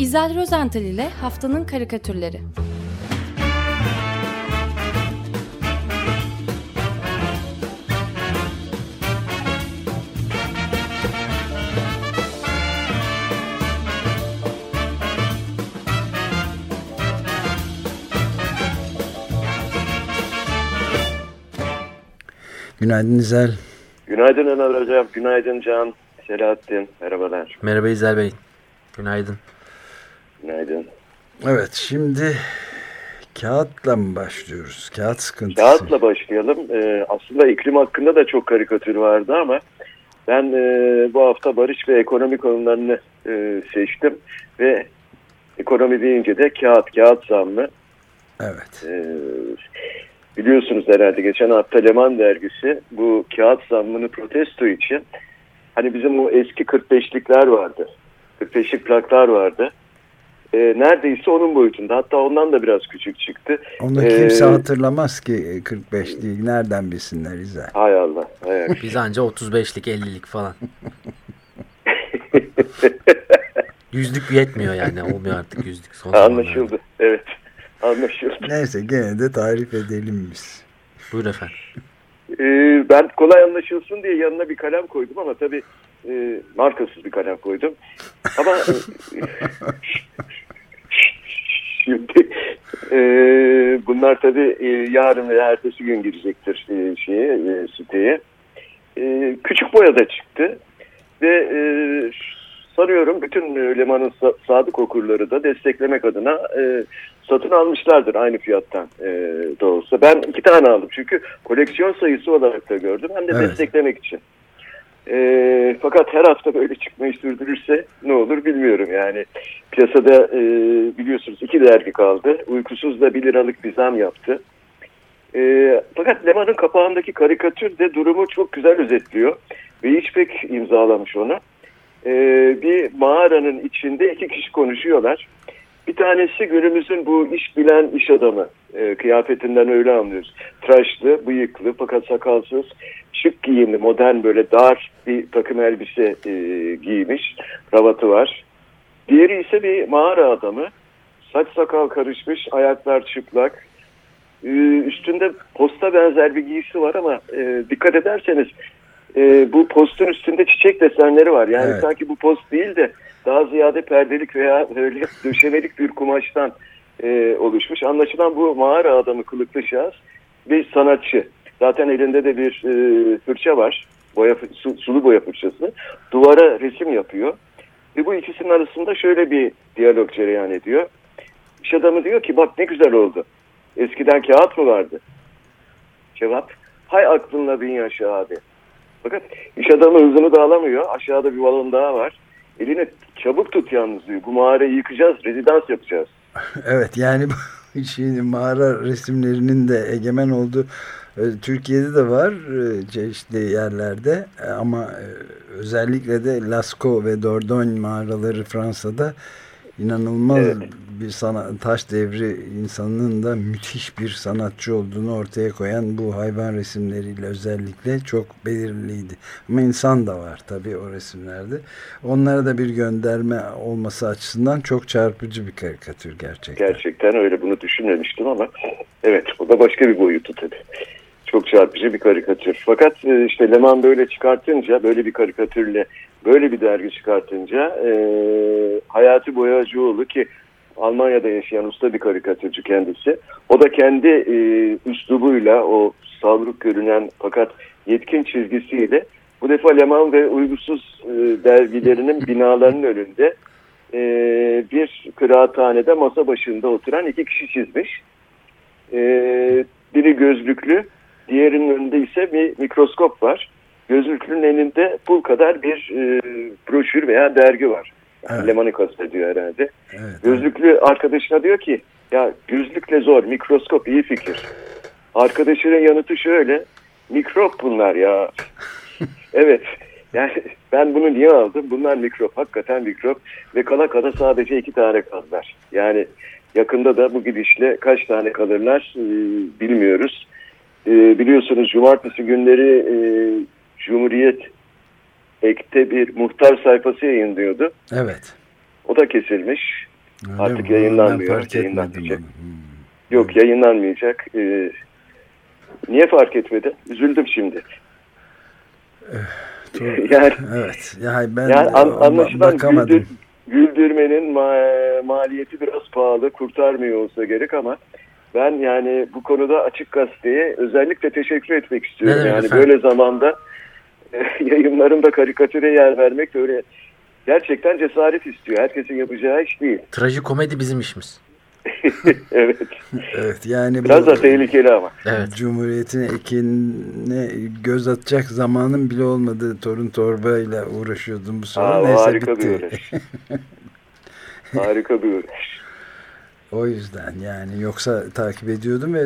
İzel Rozental ile Haftanın Karikatürleri Günaydın İzel. Günaydın Ömer Hocam, günaydın Can, Selahattin, merhabalar. Merhaba İzel Bey, günaydın. Günaydın. Evet, şimdi kağıtla mı başlıyoruz? Kağıt sıkıntısı. Kağıtla başlayalım. Ee, aslında iklim hakkında da çok karikatür vardı ama ben e, bu hafta barış ve ekonomi konularını e, seçtim ve ekonomi deyince de kağıt, kağıt zammı. Evet. Ee, biliyorsunuz herhalde geçen hafta Leman dergisi bu kağıt zammını protesto için hani bizim o eski 45'likler vardı. 45'lik plaklar vardı. Ee, neredeyse onun boyutunda. Hatta ondan da biraz küçük çıktı. Onu Ee, kimse hatırlamaz ki 45 değil. Nereden bilsinler İzel? Hay Allah. Hay Allah. Biz anca 35'lik 50'lik falan. Yüzlük yetmiyor yani olmuyor artık yüzlük. Son Anlaşıldı. Evet. Anlaşıldı. Neyse gene de tarif edelim biz. Buyur efendim. Ee, ben kolay anlaşılsın diye yanına bir kalem koydum ama tabii e, markasız bir kalem koydum. Ama e, şimdi e, bunlar tabii e, yarın ve ertesi gün girecektir e, şeye, e, siteye. E, küçük boyada çıktı ve e, sanıyorum bütün Leman'ın sa- sadık okurları da desteklemek adına e, satın almışlardır aynı fiyattan e, da olsa. Ben iki tane aldım çünkü koleksiyon sayısı olarak da gördüm hem de Evet. desteklemek için. E, fakat her hafta böyle çıkmayı sürdürürse ne olur bilmiyorum yani. Piyasada e, biliyorsunuz iki dergi kaldı. Uykusuz da 1 liralık bir zam yaptı. E, fakat Leman'ın kapağındaki karikatür de durumu çok güzel özetliyor. Ve hiç pek imzalamış onu. E, bir mağaranın içinde iki kişi konuşuyorlar. Bir tanesi günümüzün bu iş bilen iş adamı. E, kıyafetinden öyle anlıyoruz. Tıraşlı, bıyıklı fakat sakalsız, şık giyimli, modern böyle dar bir takım elbise e, giymiş. Kravatı var. Diğeri ise bir mağara adamı. Saç sakal karışmış, ayaklar çıplak. E, üstünde posta benzer bir giysi var ama e, dikkat ederseniz e, bu postun üstünde çiçek desenleri var. Yani Evet. sanki bu post değil de daha ziyade perdelik veya öyle döşemelik bir kumaştan e, oluşmuş. Anlaşılan bu mağara adamı kılıklı şahıs bir sanatçı. Zaten elinde de bir e, fırça var. Boya, su- sulu boya fırçası. Duvara resim yapıyor. Ve bu ikisinin arasında şöyle bir diyalog cereyan ediyor. İş adamı diyor ki bak ne güzel oldu. Eskiden kağıt mı vardı? Cevap hay aklınla bin yaşa abi. Fakat iş adamı hızını da alamıyor. Aşağıda bir balon daha var. Elini çabuk tut yalnız diyor. Bu mağarayı yıkacağız, rezidans yapacağız. Evet yani şimdi mağara resimlerinin de egemen olduğu e, Türkiye'de de var e, çeşitli yerlerde E, ama özellikle de Lascaux ve Dordogne mağaraları Fransa'da inanılmaz Evet. bir sanat, taş devri insanının da müthiş bir sanatçı olduğunu ortaya koyan bu hayvan resimleriyle özellikle çok belirliydi. Ama insan da var tabii o resimlerde. Onlara da bir gönderme olması açısından çok çarpıcı bir karikatür gerçekten. Gerçekten öyle bunu düşünmemiştim ama evet o da başka bir boyutu tabii. Çok çarpıcı bir karikatür. Fakat e, işte Leman böyle çıkartınca, böyle bir karikatürle böyle bir dergi çıkartınca e, Hayati Boyacıoğlu ki Almanya'da yaşayan usta bir karikatürcü kendisi. O da kendi e, üslubuyla o savruk görünen fakat yetkin çizgisiyle bu defa Leman ve Uygusuz e, dergilerinin binalarının önünde e, bir kıraathanede masa başında oturan iki kişi çizmiş. E, biri gözlüklü, diğerinin önünde ise bir mikroskop var. Gözlüklünün elinde pul kadar bir e, broşür veya dergi var. Yani Evet. Leman'ı kastediyor herhalde. Evet, Gözlüklü arkadaşına diyor ki ya gözlükle zor, mikroskop iyi fikir. Arkadaşının yanıtı şöyle, mikrop bunlar ya. evet, yani ben bunu niye aldım? Bunlar mikrop, hakikaten mikrop. Ve kala kala sadece iki tane kaldılar. Yani yakında da bu gidişle kaç tane kalırlar e, bilmiyoruz. E, biliyorsunuz cumartesi günleri e, Cumhuriyet Ek'te bir muhtar sayfası yayınlıyordu. Evet. O da kesilmiş. Öyle Artık mi? yayınlanmıyor, fark yayınlanmayacak. Hmm. Yok yayınlanmayacak. Ee, niye fark etmedi? Üzüldüm şimdi. Doğru. yani Evet. Yani ben yani an, anlaşılan bakamadım. güldür, güldürmenin ma- maliyeti biraz pahalı, kurtarmıyor olsa gerek ama ben yani bu konuda Açık Gazete'ye özellikle teşekkür etmek istiyorum. Demek yani efendim? böyle zamanda yayınlarında karikatüre yer vermek de öyle gerçekten cesaret istiyor. Herkesin yapacağı iş değil. Trajikomedi bizim işimiz. evet. Evet yani Biraz bu da tehlikeli ama. Evet. Cumhuriyet'in ekine göz atacak zamanın bile olmadığı torun torbayla uğraşıyordum bu sene. Aa, Neyse harika bitti. bir uğraş. harika bir uğraş. O yüzden yani yoksa takip ediyordum ve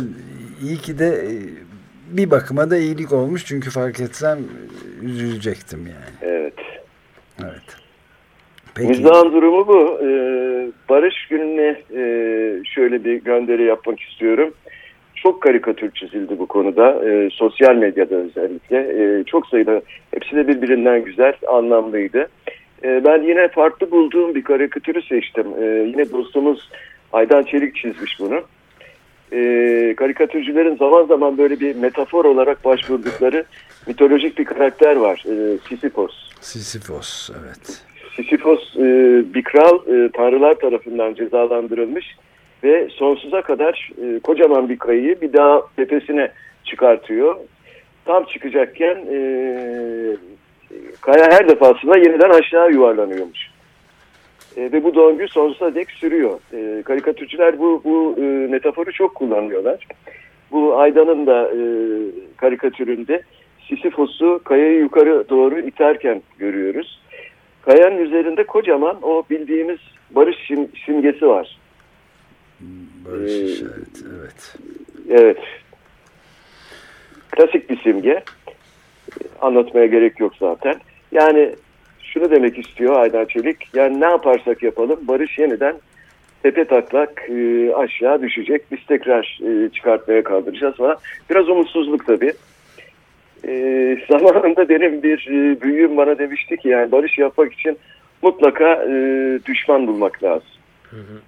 iyi ki de e, bir bakıma da iyilik olmuş çünkü fark etsem e, üzülecektim yani. Evet. Evet. Peki. Durumu bu. Ee, Barış Günü'ne e, şöyle bir gönderi yapmak istiyorum. Çok karikatür çizildi bu konuda. Ee, sosyal medyada özellikle. Ee, çok sayıda, hepsi de birbirinden güzel, anlamlıydı. Ee, ben yine farklı bulduğum bir karikatürü seçtim. Ee, yine dostumuz Aydan Çelik çizmiş bunu. Ee, karikatürcülerin zaman zaman böyle bir metafor olarak başvurdukları mitolojik bir karakter var. Ee, Sisyphos. Sisyphos evet. Sisyphos e, bir kral e, tanrılar tarafından cezalandırılmış ve sonsuza kadar e, kocaman bir kayayı bir daha tepesine çıkartıyor. Tam çıkacakken e, kaya her defasında yeniden aşağı yuvarlanıyormuş. E, ve bu döngü sonsuza dek sürüyor. E, karikatürcüler bu, bu e, metaforu çok kullanıyorlar. Bu Aydan'ın da e, karikatüründe Sisyphos'u kayayı yukarı doğru iterken görüyoruz. Kayanın üzerinde kocaman o bildiğimiz barış sim- simgesi var. Barış Ee, işareti evet. Evet. Klasik bir simge. Anlatmaya gerek yok zaten. Yani şunu demek istiyor Aydan Çelik. Yani ne yaparsak yapalım barış yeniden tepe taklak e, aşağı düşecek. Biz tekrar e, çıkartmaya kaldıracağız falan. Biraz umutsuzluk tabii. E, zamanında benim bir e, büyüğüm bana demişti ki yani barış yapmak için mutlaka e, düşman bulmak lazım. Hı hı.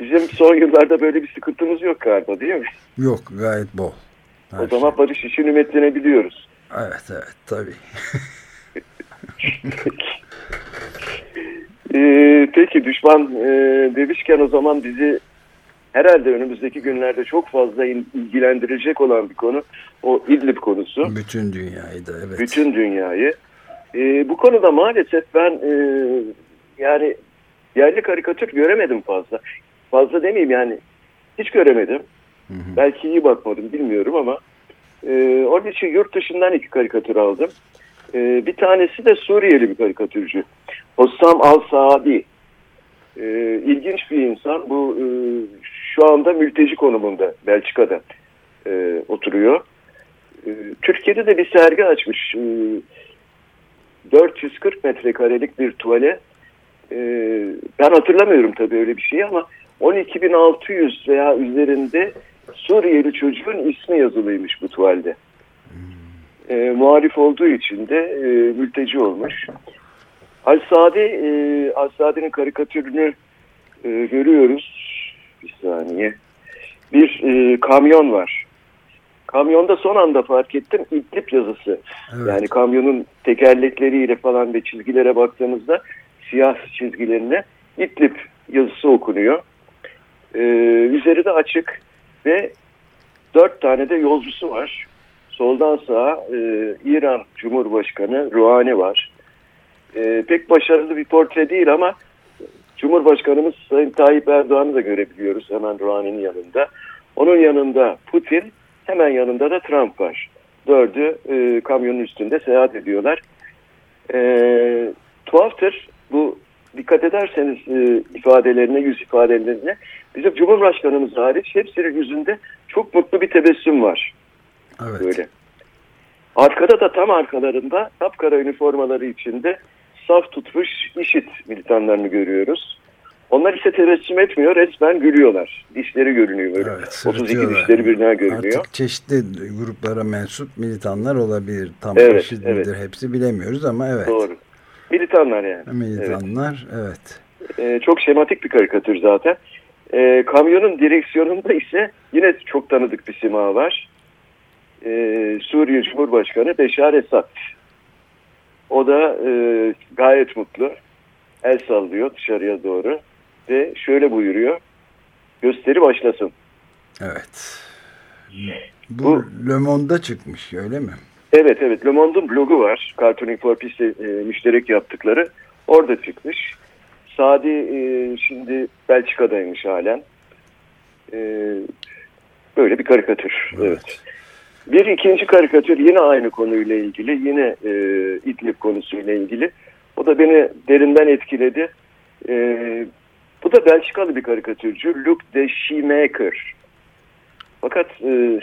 Bizim son yıllarda böyle bir sıkıntımız yok galiba değil mi? Yok gayet bol. Her o zaman barış için ümitlenebiliyoruz. şey. Evet evet tabii. Ee, peki düşman e, demişken o zaman bizi herhalde önümüzdeki günlerde çok fazla ilgilendirecek olan bir konu o İdlib konusu. Bütün dünyayı da evet. Bütün dünyayı. Ee, bu konuda maalesef ben e, yani yerli karikatür göremedim fazla. Fazla demeyeyim yani hiç göremedim. Hı hı. Belki iyi bakmadım bilmiyorum ama e, onun için yurt dışından iki karikatür aldım. E, bir tanesi de Suriyeli bir karikatürcü. Hossam Al-Saadi. E, ilginç bir insan. Bu e, şu anda mülteci konumunda Belçika'da e, oturuyor. E, Türkiye'de de bir sergi açmış. E, 440 metrekarelik bir tuvale. E, ben hatırlamıyorum tabii öyle bir şey ama 12.600 veya üzerinde Suriyeli çocuğun ismi yazılıymış bu tuvalde. E, muhalif olduğu için de e, mülteci olmuş. Al-Sadi, e, Al-Sadi'nin karikatürünü e, görüyoruz. Bir saniye. Bir e, kamyon var. Kamyonda son anda fark ettim İdlib yazısı. Evet. Yani kamyonun tekerlekleriyle falan ve çizgilere baktığımızda siyah çizgilerine İdlib yazısı okunuyor. Ee, üzeri de açık ve dört tane de yolcusu var. Soldan sağa e, İran Cumhurbaşkanı Rouhani var. E, pek başarılı bir portre değil ama Cumhurbaşkanımız Sayın Tayyip Erdoğan'ı da görebiliyoruz hemen Rouhani'nin yanında. Onun yanında Putin, hemen yanında da Trump var. Dördü e, kamyonun üstünde seyahat ediyorlar. E, tuhaftır bu dikkat ederseniz e, ifadelerine, yüz ifadelerine bizim Cumhurbaşkanımız hariç hepsinin yüzünde çok mutlu bir tebessüm var. Evet. Böyle. Arkada da tam arkalarında kapkara üniformaları içinde saf tutmuş IŞİD militanlarını görüyoruz. Onlar ise tebessüm etmiyor, resmen gülüyorlar. Dişleri görünüyor böyle. Evet, 32 sırıtıyorlar. dişleri birden görünüyor. Artık çeşitli gruplara mensup militanlar olabilir. Tam Evet, IŞİD evet. midir hepsi bilemiyoruz ama evet. Doğru. Militanlar yani. Militanlar evet. E, çok şematik bir karikatür zaten. E, kamyonun direksiyonunda ise yine çok tanıdık bir sima var. E, Suriye Cumhurbaşkanı Beşar Esad. O da e, gayet mutlu. El sallıyor dışarıya doğru. Ve şöyle buyuruyor. Gösteri başlasın. Evet. Bu, Bu Le Monde'da çıkmış öyle mi? Evet evet Le Monde'un blogu var. Cartooning for Peace'le e, müşterek yaptıkları. Orada çıkmış. Sadi e, şimdi Belçika'daymış halen. E, böyle bir karikatür. Evet. evet. Bir ikinci karikatür yine aynı konuyla ilgili. Yine e, İdlib konusuyla ilgili. O da beni derinden etkiledi. E, bu da Belçikalı bir karikatürcü. Luc de Schiemaker. Fakat e,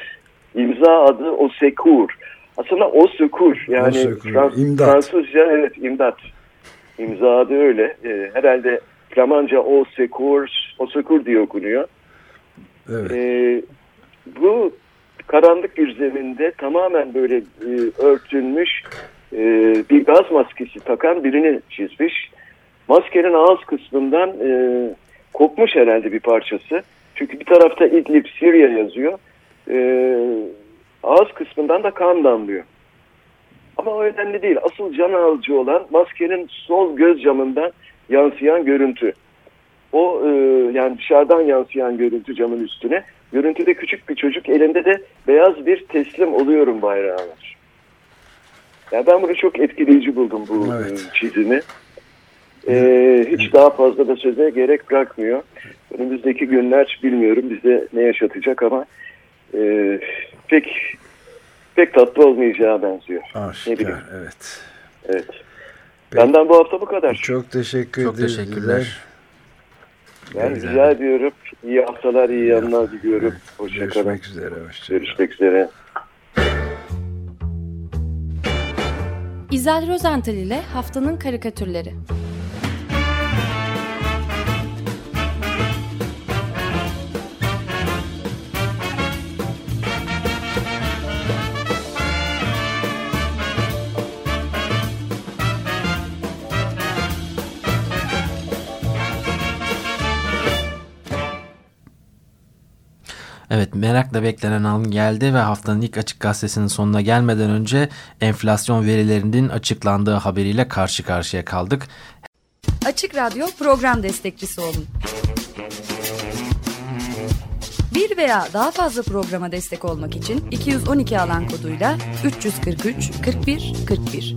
imza adı Osekur. Aslında Osekur yani Osekur. Frans imdat. Fransızca evet imdat. İmza adı öyle. E, herhalde Flamanca Osekur, Osekur diye okunuyor. Evet. E, bu karanlık bir zeminde tamamen böyle e, örtülmüş e, bir gaz maskesi takan birini çizmiş. Maskenin ağız kısmından e, kopmuş herhalde bir parçası. Çünkü bir tarafta İdlib, Suriye yazıyor. E, ağız kısmından da kan damlıyor. Ama o önemli değil. Asıl can alıcı olan maskenin sol göz camından yansıyan görüntü. O e, yani dışarıdan yansıyan görüntü camın üstüne. Görüntüde küçük bir çocuk elinde de beyaz bir teslim oluyorum bayrağı var. Yani ben bunu çok etkileyici buldum bu evet. E, çizimi. Ee, hiç daha fazla da söze gerek bırakmıyor. Önümüzdeki günler bilmiyorum bize ne yaşatacak ama e, pek pek tatlı olmayacağı benziyor. Aşikar, ne bileyim. evet. Evet. Peki. Benden bu hafta bu kadar. Çok teşekkür Çok teşekkürler. Ben Güzel. rica ediyorum. İyi haftalar, iyi yanlar diliyorum. Hoşçakalın. Görüşmek üzere. Hoşça Görüşmek üzere. İzel Rozental ile Haftanın Karikatürleri. Evet merakla beklenen an geldi ve haftanın ilk açık gazetesinin sonuna gelmeden önce enflasyon verilerinin açıklandığı haberiyle karşı karşıya kaldık. Açık Radyo program destekçisi olun. Bir veya daha fazla programa destek olmak için 212 alan koduyla 343 41 41